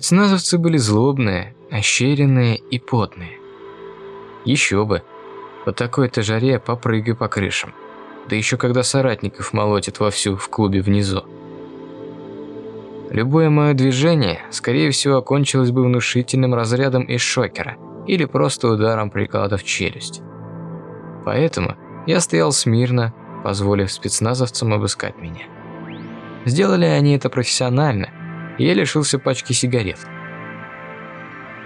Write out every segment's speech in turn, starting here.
Спецназовцы были злобные, ощеренные и потные. Еще бы, по такой-то жаре попрыгай по крышам. Да еще когда соратников молотит вовсю в клубе внизу. Любое мое движение, скорее всего, окончилось бы внушительным разрядом из шокера или просто ударом приклада в челюсть. Поэтому я стоял смирно, позволив спецназовцам обыскать меня. Сделали они это профессионально – я лишился пачки сигарет.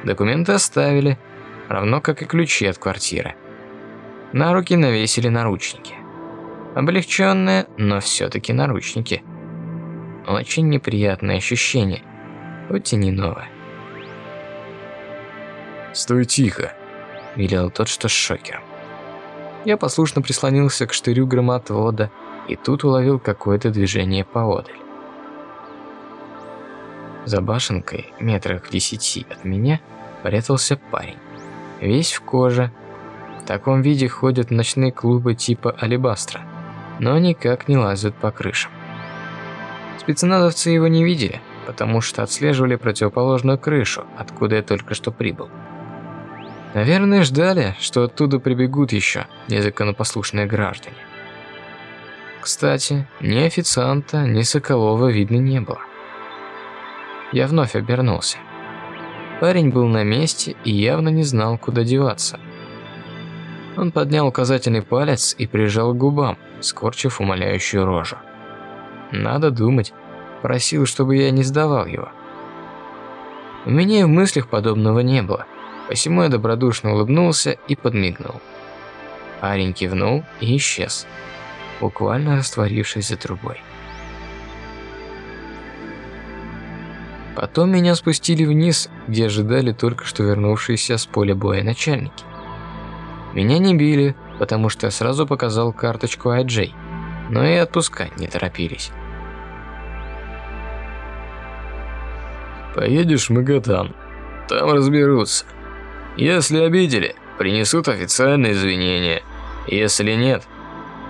Документы оставили, равно как и ключи от квартиры. На руки навесили наручники. Облегченные, но все-таки наручники. Очень неприятное ощущение, хоть и не новое. «Стой тихо», – велел тот, что с шокером. Я послушно прислонился к штырю громотвода и тут уловил какое-то движение поодаль. За башенкой, метрах в десяти от меня, прятался парень. Весь в коже. В таком виде ходят ночные клубы типа Алибастра, но никак не лазят по крышам. Спецназовцы его не видели, потому что отслеживали противоположную крышу, откуда я только что прибыл. Наверное, ждали, что оттуда прибегут еще незаконопослушные граждане. Кстати, ни официанта, ни Соколова видно не было. Я вновь обернулся. Парень был на месте и явно не знал, куда деваться. Он поднял указательный палец и прижал к губам, скорчив умоляющую рожу. Надо думать, просил, чтобы я не сдавал его. У меня и в мыслях подобного не было, посему я добродушно улыбнулся и подмигнул. Парень кивнул и исчез, буквально растворившись за трубой. Потом меня спустили вниз, где ожидали только что вернувшиеся с поля боя начальники. Меня не били, потому что я сразу показал карточку IJ, но и отпускать не торопились. «Поедешь в Магадан, там разберутся. Если обидели, принесут официальные извинения. Если нет,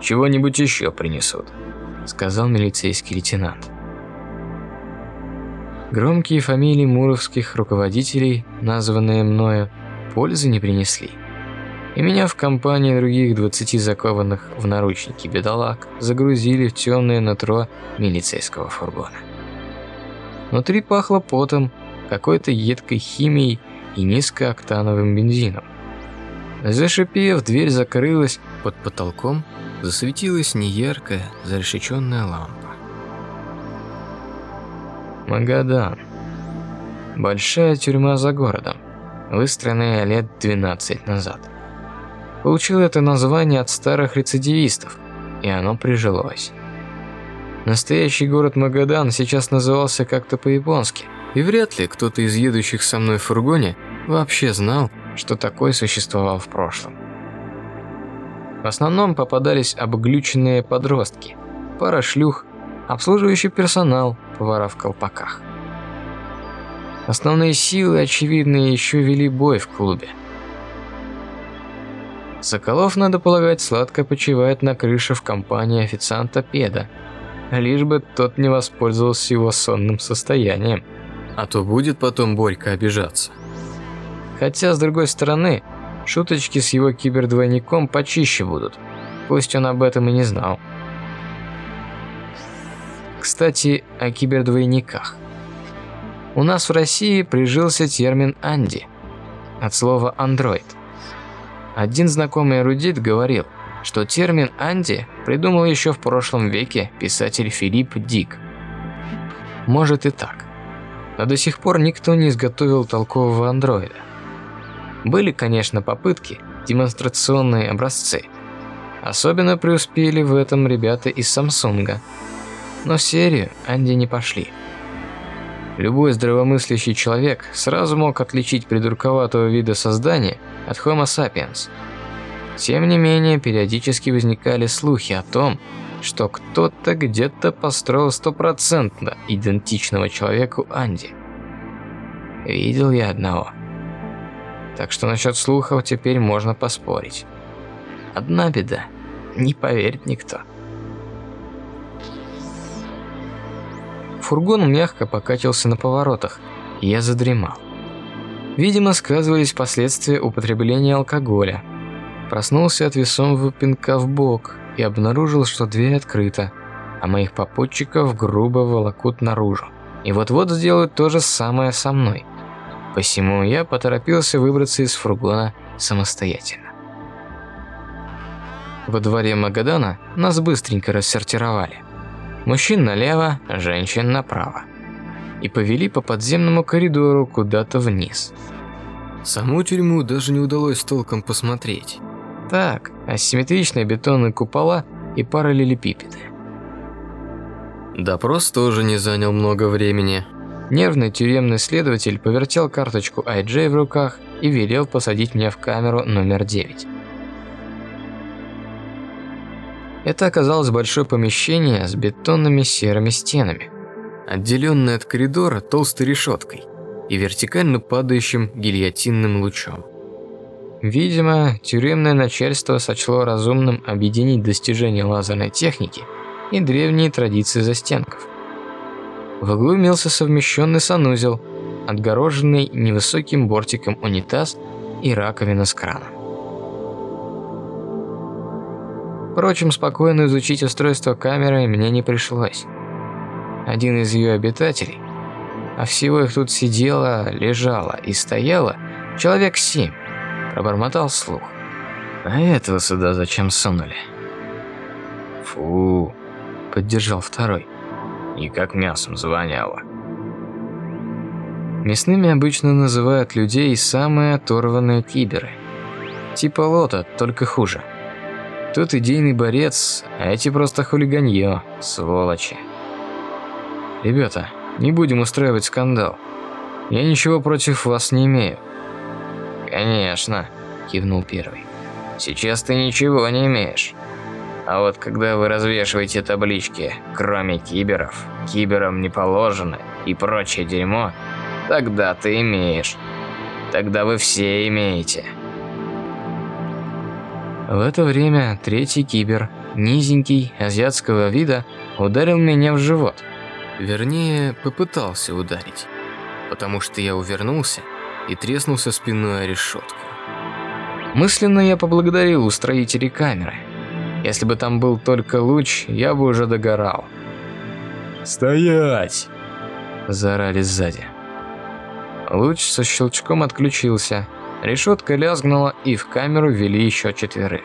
чего-нибудь еще принесут», — сказал милицейский лейтенант. Громкие фамилии муровских руководителей, названные мною, пользы не принесли. И меня в компании других двадцати закованных в наручники бедолаг загрузили в темное нутро милицейского фургона. Внутри пахло потом, какой-то едкой химией и низкооктановым бензином. Зашипев, дверь закрылась, под потолком засветилась неяркая, зарешеченная лампа. Магадан. Большая тюрьма за городом, выстроенная лет 12 назад. Получил это название от старых рецидивистов, и оно прижилось. Настоящий город Магадан сейчас назывался как-то по-японски, и вряд ли кто-то из едущих со мной в фургоне вообще знал, что такое существовал в прошлом. В основном попадались обглюченные подростки, пара шлюх обслуживающий персонал, повара в колпаках. Основные силы, очевидно, еще вели бой в клубе. Соколов, надо полагать, сладко почивает на крыше в компании официанта Педа, лишь бы тот не воспользовался его сонным состоянием, а то будет потом Борька обижаться. Хотя, с другой стороны, шуточки с его кибердвойником почище будут, пусть он об этом и не знал. Кстати, о кибердвойниках. У нас в России прижился термин «анди» от слова «андроид». Один знакомый эрудит говорил, что термин «анди» придумал еще в прошлом веке писатель Филипп Дик. Может и так. Но до сих пор никто не изготовил толкового андроида. Были, конечно, попытки, демонстрационные образцы. особенно преуспели в этом ребята из Самсунга. Но серию Анди не пошли. Любой здравомыслящий человек сразу мог отличить придурковатого вида создания от Homo sapiens. Тем не менее, периодически возникали слухи о том, что кто-то где-то построил стопроцентно идентичного человеку Анди. Видел я одного. Так что насчет слухов теперь можно поспорить. Одна беда, не поверит никто. Фургон мягко покатился на поворотах, и я задремал. Видимо, сказывались последствия употребления алкоголя. Проснулся от весомого пинка в бок и обнаружил, что дверь открыта, а моих попутчиков грубо волокут наружу. И вот-вот сделают то же самое со мной. Посему я поторопился выбраться из фургона самостоятельно. Во дворе Магадана нас быстренько рассортировали. Мужчин налево, женщин направо. И повели по подземному коридору куда-то вниз. Саму тюрьму даже не удалось толком посмотреть. Так, асимметричные бетонные купола и параллелепипеды. Допрос тоже не занял много времени. Нервный тюремный следователь повертел карточку IJ в руках и велел посадить меня в камеру номер 9. Это оказалось большое помещение с бетонными серыми стенами, отделенное от коридора толстой решеткой и вертикально падающим гильотинным лучом. Видимо, тюремное начальство сочло разумным объединить достижения лазерной техники и древние традиции застенков. В углу имелся совмещенный санузел, отгороженный невысоким бортиком унитаз и раковина с краном. Впрочем, спокойно изучить устройство камеры мне не пришлось. Один из ее обитателей, а всего их тут сидело, лежало и стояло, человек семь, пробормотал слух. А этого сюда зачем сунули? Фу, поддержал второй. И как мясом звоняло. Мясными обычно называют людей самые оторванные киберы. Типа лота, только хуже. Тут идейный борец, а эти просто хулиганье, сволочи. Ребята, не будем устраивать скандал. Я ничего против вас не имею. Конечно, кивнул первый. Сейчас ты ничего не имеешь. А вот когда вы развешиваете таблички «Кроме киберов», «Киберам не положено» и прочее дерьмо, тогда ты имеешь. Тогда вы все имеете. В это время третий кибер, низенький, азиатского вида, ударил меня в живот. Вернее, попытался ударить, потому что я увернулся и треснулся спиной о решетку. Мысленно я поблагодарил устроителей камеры. Если бы там был только луч, я бы уже догорал. «Стоять!» – заорали сзади. Луч со щелчком отключился, Решетка лязгнула, и в камеру ввели еще четверых.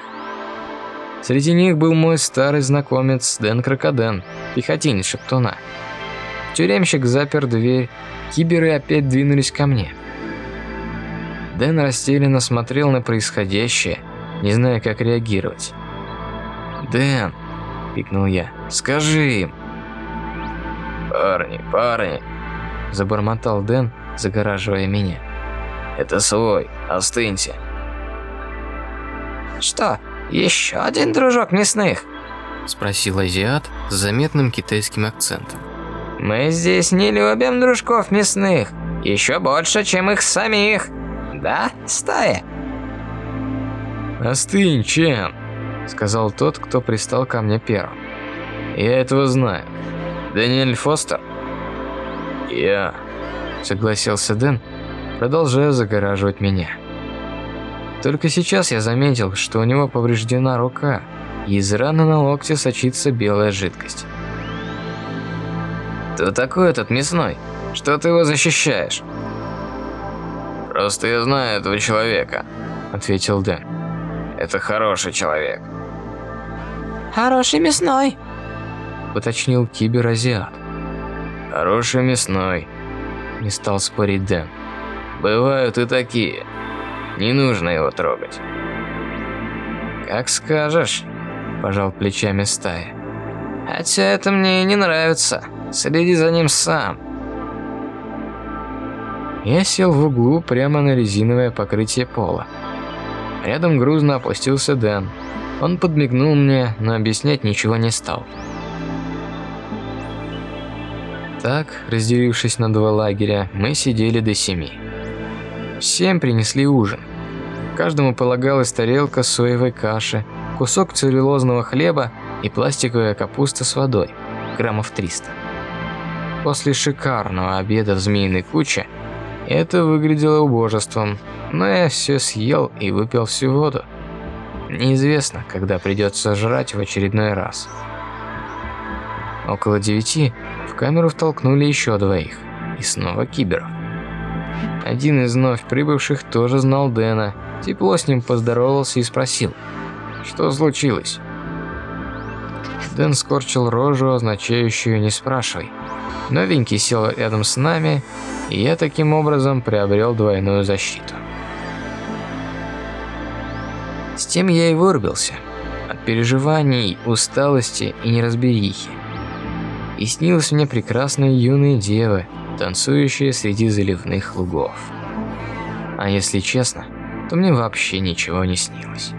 Среди них был мой старый знакомец Дэн Крокоден, пехотинец Шептуна. Тюремщик запер дверь, киберы опять двинулись ко мне. Дэн растерянно смотрел на происходящее, не зная, как реагировать. «Дэн!» – пикнул я. «Скажи им!» «Парни, парни!» – забормотал Дэн, загораживая меня. Это свой, остыньте. Что, еще один дружок мясных? Спросил азиат с заметным китайским акцентом. Мы здесь не любим дружков мясных. Еще больше, чем их самих. Да, стая? Остынь, Чен, сказал тот, кто пристал ко мне первым. Я этого знаю. Даниэль Фостер? Я, согласился Дэн, продолжая загораживать меня. Только сейчас я заметил, что у него повреждена рука, и из раны на локте сочится белая жидкость. «Кто такой этот мясной? Что ты его защищаешь?» «Просто я знаю этого человека», — ответил Дэн. «Это хороший человек». «Хороший мясной», — уточнил киберазиат. «Хороший мясной», — не стал спорить Дэн. Бывают и такие. Не нужно его трогать. Как скажешь, Пожал плечами стая. Хотя это мне и не нравится. Следи за ним сам. Я сел в углу прямо на резиновое покрытие пола. Рядом грузно опустился Дэн. Он подмигнул мне, но объяснять ничего не стал. Так, разделившись на два лагеря, мы сидели до семи. Всем принесли ужин. Каждому полагалась тарелка соевой каши, кусок целлюлозного хлеба и пластиковая капуста с водой, граммов 300. После шикарного обеда в змеиной куче это выглядело убожеством, но я все съел и выпил всю воду. Неизвестно, когда придется жрать в очередной раз. Около девяти в камеру втолкнули еще двоих, и снова киберов. Один из вновь прибывших тоже знал Дэна, тепло с ним поздоровался и спросил, что случилось. Дэн скорчил рожу, означающую «не спрашивай». Новенький сел рядом с нами, и я таким образом приобрел двойную защиту. С тем я и вырубился. От переживаний, усталости и неразберихи. И снилось мне прекрасные юные девы, танцующие среди заливных лугов. А если честно, то мне вообще ничего не снилось.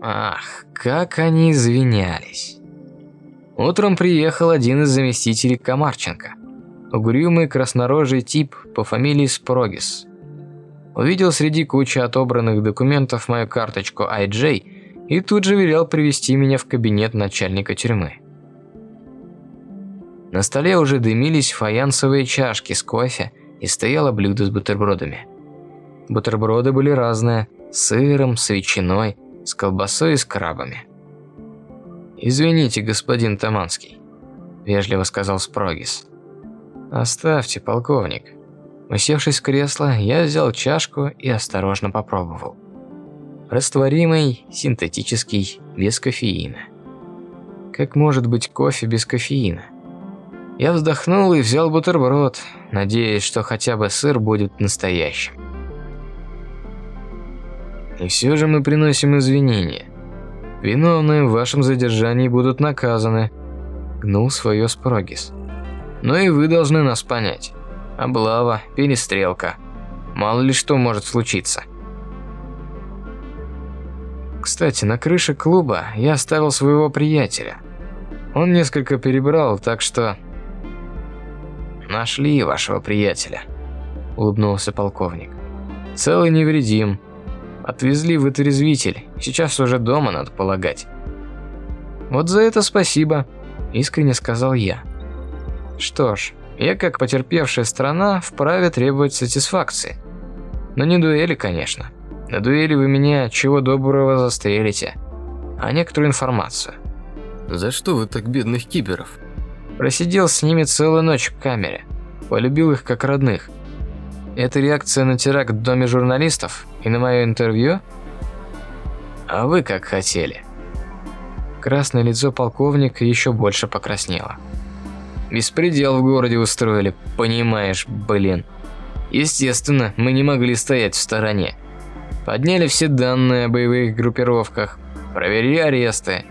Ах, как они извинялись. Утром приехал один из заместителей Комарченко. Угрюмый краснорожий тип по фамилии Спрогис. Увидел среди кучи отобранных документов мою карточку IJ и тут же велел привести меня в кабинет начальника тюрьмы. На столе уже дымились фаянсовые чашки с кофе и стояло блюдо с бутербродами. Бутерброды были разные – с сыром, с ветчиной, с колбасой и с крабами. «Извините, господин Таманский», – вежливо сказал Спрогис. «Оставьте, полковник». Усевшись в кресло, я взял чашку и осторожно попробовал. Растворимый, синтетический, без кофеина. Как может быть кофе без кофеина? Я вздохнул и взял бутерброд, надеясь, что хотя бы сыр будет настоящим. И все же мы приносим извинения. Виновные в вашем задержании будут наказаны. Гнул свое Спрогис. Но и вы должны нас понять. Облава, перестрелка. Мало ли что может случиться. Кстати, на крыше клуба я оставил своего приятеля. Он несколько перебрал, так что... Нашли вашего приятеля, улыбнулся полковник. Целый невредим. Отвезли в отрезвитель. Сейчас уже дома, надо полагать. Вот за это спасибо, искренне сказал я. Что ж, я как потерпевшая страна вправе требовать сатисфакции. Но не дуэли, конечно. На дуэли вы меня чего доброго застрелите, а некоторую информацию. За что вы так бедных киберов? Просидел с ними целую ночь в камере. Полюбил их как родных. Это реакция на теракт в доме журналистов и на мое интервью? А вы как хотели? Красное лицо полковника еще больше покраснело. Беспредел в городе устроили, понимаешь, блин. Естественно, мы не могли стоять в стороне. Подняли все данные о боевых группировках, проверили аресты.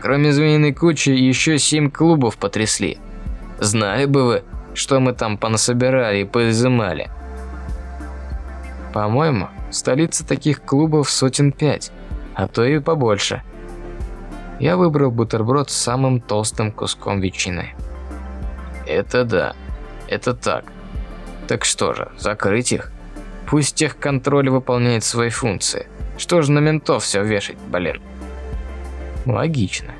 Кроме звеньиной кучи, еще семь клубов потрясли. Знали бы вы, что мы там понасобирали и поизымали. По-моему, в столице таких клубов сотен пять, а то и побольше. Я выбрал бутерброд с самым толстым куском ветчины. Это да, это так. Так что же, закрыть их? Пусть техконтроль выполняет свои функции. Что же на ментов все вешать, блин? Логично.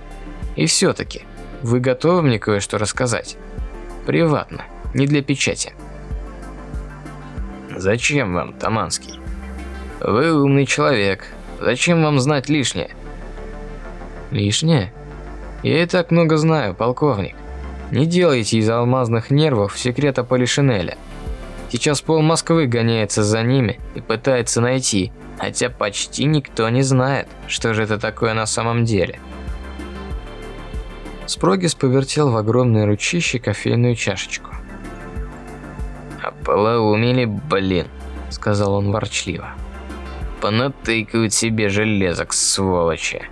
И все-таки, вы готовы мне кое-что рассказать? Приватно, не для печати. Зачем вам, Таманский? Вы умный человек. Зачем вам знать лишнее? Лишнее? Я и так много знаю, полковник. Не делайте из алмазных нервов секрета Полишинеля. Сейчас пол Москвы гоняется за ними и пытается найти, хотя почти никто не знает, что же это такое на самом деле. Спрогис повертел в огромной ручище кофейную чашечку. «Ополоумели, блин. сказал он ворчливо. Понатыкают себе железок, сволочи.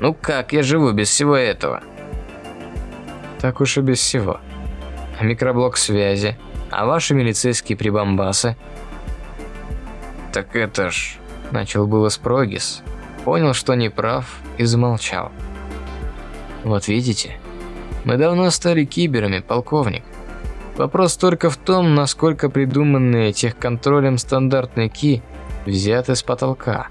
Ну как я живу без всего этого? Так уж и без всего. А микроблок связи, а ваши милицейские прибамбасы? Так это ж... Начал было Спрогис, понял, что не прав и замолчал. Вот видите, мы давно стали киберами, полковник. Вопрос только в том, насколько придуманные техконтролем стандартные ки взяты с потолка.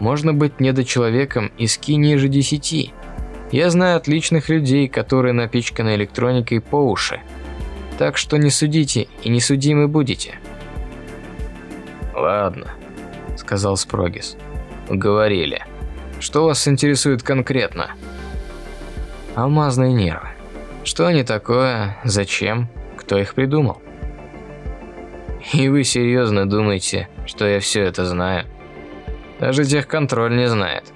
Можно быть недочеловеком из ки ниже 10. Я знаю отличных людей, которые напичканы электроникой по уши. Так что не судите и не судимы будете. Ладно, сказал Спрогис. Говорили. Что вас интересует конкретно? Алмазные нервы. Что они такое? Зачем? Кто их придумал? И вы серьезно думаете, что я все это знаю? Даже техконтроль не знает.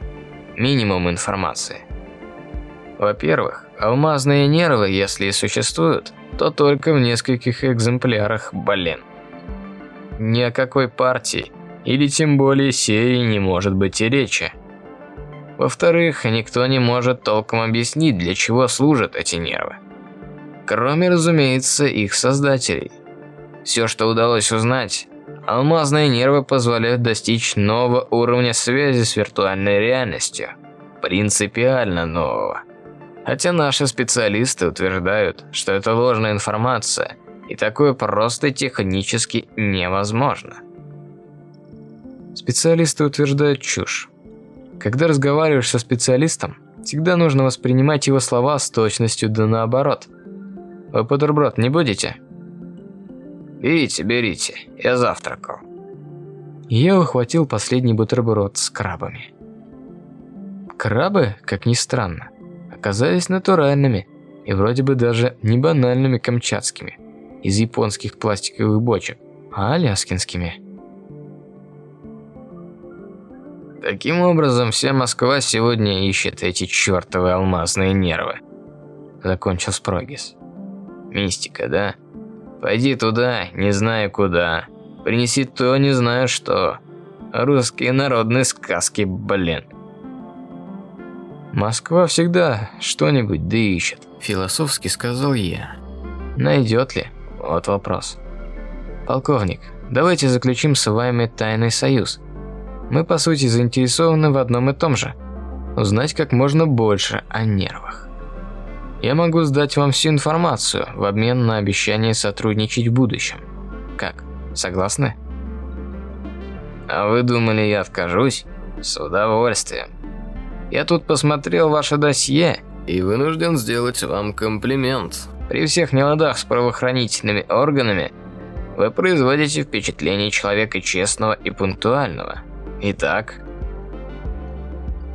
Минимум информации. Во-первых, алмазные нервы, если и существуют, то только в нескольких экземплярах, блин. Ни о какой партии, или тем более серии не может быть и речи. Во-вторых, никто не может толком объяснить, для чего служат эти нервы. Кроме, разумеется, их создателей. Все, что удалось узнать, алмазные нервы позволяют достичь нового уровня связи с виртуальной реальностью. Принципиально нового. Хотя наши специалисты утверждают, что это ложная информация, и такое просто технически невозможно. Специалисты утверждают чушь. Когда разговариваешь со специалистом, всегда нужно воспринимать его слова с точностью да наоборот. Вы бутерброд не будете? Берите, берите, я завтракал. Я ухватил последний бутерброд с крабами. Крабы, как ни странно, оказались натуральными и вроде бы даже не банальными камчатскими, из японских пластиковых бочек, а аляскинскими. Таким образом, вся Москва сегодня ищет эти чертовы алмазные нервы. Закончил Спрогис. Мистика, да? Пойди туда, не знаю куда. Принеси то, не знаю что. Русские народные сказки, блин. Москва всегда что-нибудь да ищет, философски сказал я. Найдет ли? Вот вопрос. Полковник, давайте заключим с вами тайный союз. Мы, по сути, заинтересованы в одном и том же – узнать как можно больше о нервах. Я могу сдать вам всю информацию в обмен на обещание сотрудничать в будущем. Как, согласны? А вы думали, я откажусь? С удовольствием. Я тут посмотрел ваше досье и вынужден сделать вам комплимент. При всех неладах с правоохранительными органами вы производите впечатление человека честного и пунктуального. Итак,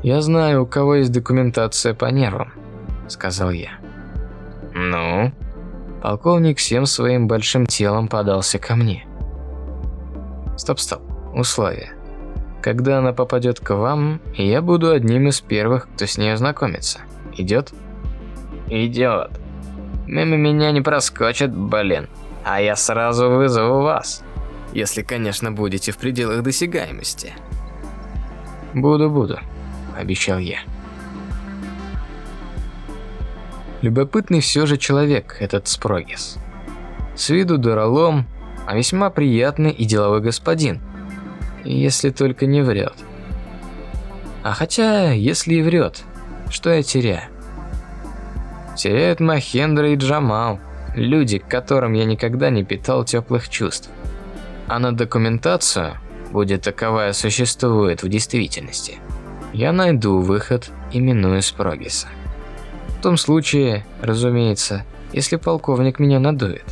я знаю, у кого есть документация по нервам, сказал я. Ну, полковник всем своим большим телом подался ко мне. Стоп, стоп. Когда она попадет к вам, я буду одним из первых, кто с ней ознакомится. Идет? Идет. Мимо меня не проскочит, блин. А я сразу вызову вас. Если, конечно, будете в пределах досягаемости. «Буду-буду», – обещал я. Любопытный все же человек этот Спрогис. С виду дуралом, а весьма приятный и деловой господин. Если только не врет. А хотя, если и врет, что я теряю? Теряют Махендра и Джамал, люди, к которым я никогда не питал теплых чувств. А на документацию будет таковая существует в действительности, я найду выход, именуя Спрогиса. В том случае, разумеется, если полковник меня надует.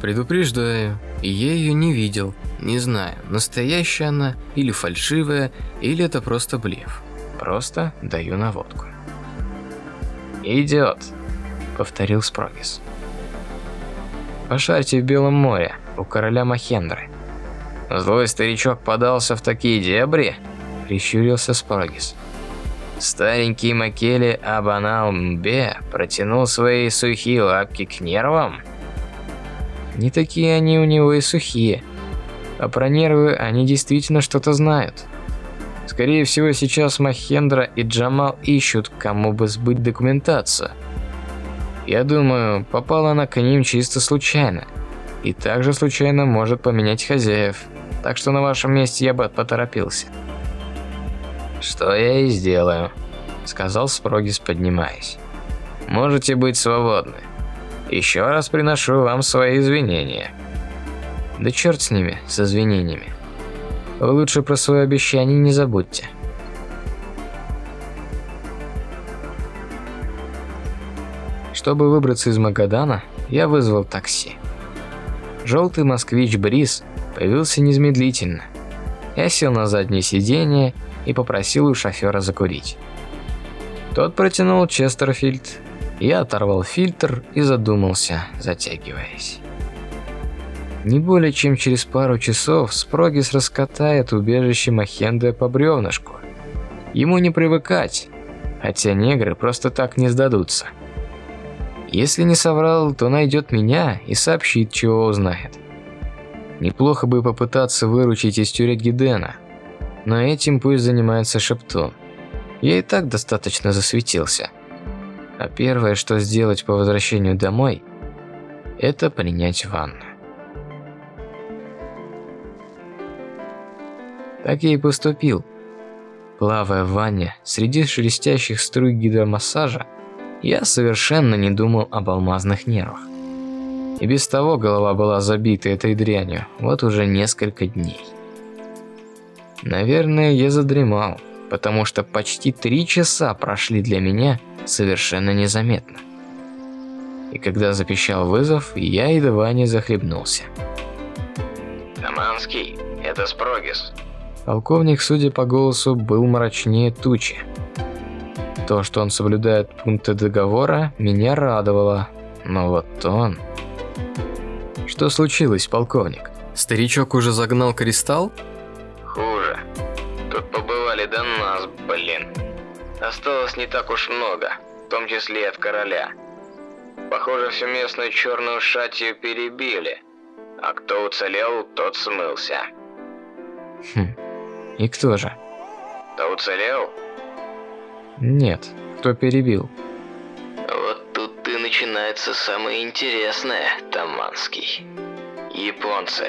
Предупреждаю, я ее не видел, не знаю, настоящая она или фальшивая, или это просто блеф. Просто даю наводку. «Идет», — повторил Спрогис. Пошарьте в Белом море, у короля Махендры. Злой старичок подался в такие дебри, прищурился Спаргис. Старенький Макели Абанал Мбе протянул свои сухие лапки к нервам. Не такие они у него и сухие. А про нервы они действительно что-то знают. Скорее всего, сейчас Махендра и Джамал ищут, кому бы сбыть документацию. Я думаю, попала она к ним чисто случайно. И также случайно может поменять хозяев. Так что на вашем месте я бы поторопился. Что я и сделаю, сказал Спрогис, поднимаясь. Можете быть свободны. Еще раз приношу вам свои извинения. Да черт с ними, с извинениями. Вы лучше про свое обещание не забудьте. Чтобы выбраться из Магадана, я вызвал такси. Желтый москвич Бриз появился незамедлительно. Я сел на заднее сиденье и попросил у шофера закурить. Тот протянул Честерфильд. Я оторвал фильтр и задумался, затягиваясь. Не более чем через пару часов Спрогис раскатает убежище Махенде по бревнышку. Ему не привыкать, хотя негры просто так не сдадутся. Если не соврал, то найдет меня и сообщит, чего узнает. Неплохо бы попытаться выручить из тюрет Гидена, но этим пусть занимается Шептун. Я и так достаточно засветился. А первое, что сделать по возвращению домой, это принять ванну. Так я и поступил. Плавая в ванне среди шелестящих струй гидромассажа, я совершенно не думал об алмазных нервах. И без того голова была забита этой дрянью, вот уже несколько дней. Наверное, я задремал, потому что почти три часа прошли для меня совершенно незаметно. И когда запищал вызов, я едва не захлебнулся. «Таманский, это Спрогис», Полковник, судя по голосу, был мрачнее тучи. То, что он соблюдает пункты договора, меня радовало. Но вот он... Что случилось, полковник? Старичок уже загнал кристалл? Осталось не так уж много, в том числе и от короля. Похоже, всю местную черную шатью перебили. А кто уцелел, тот смылся. Хм. И кто же? Да уцелел? Нет, кто перебил? Вот тут и начинается самое интересное, Таманский. Японцы.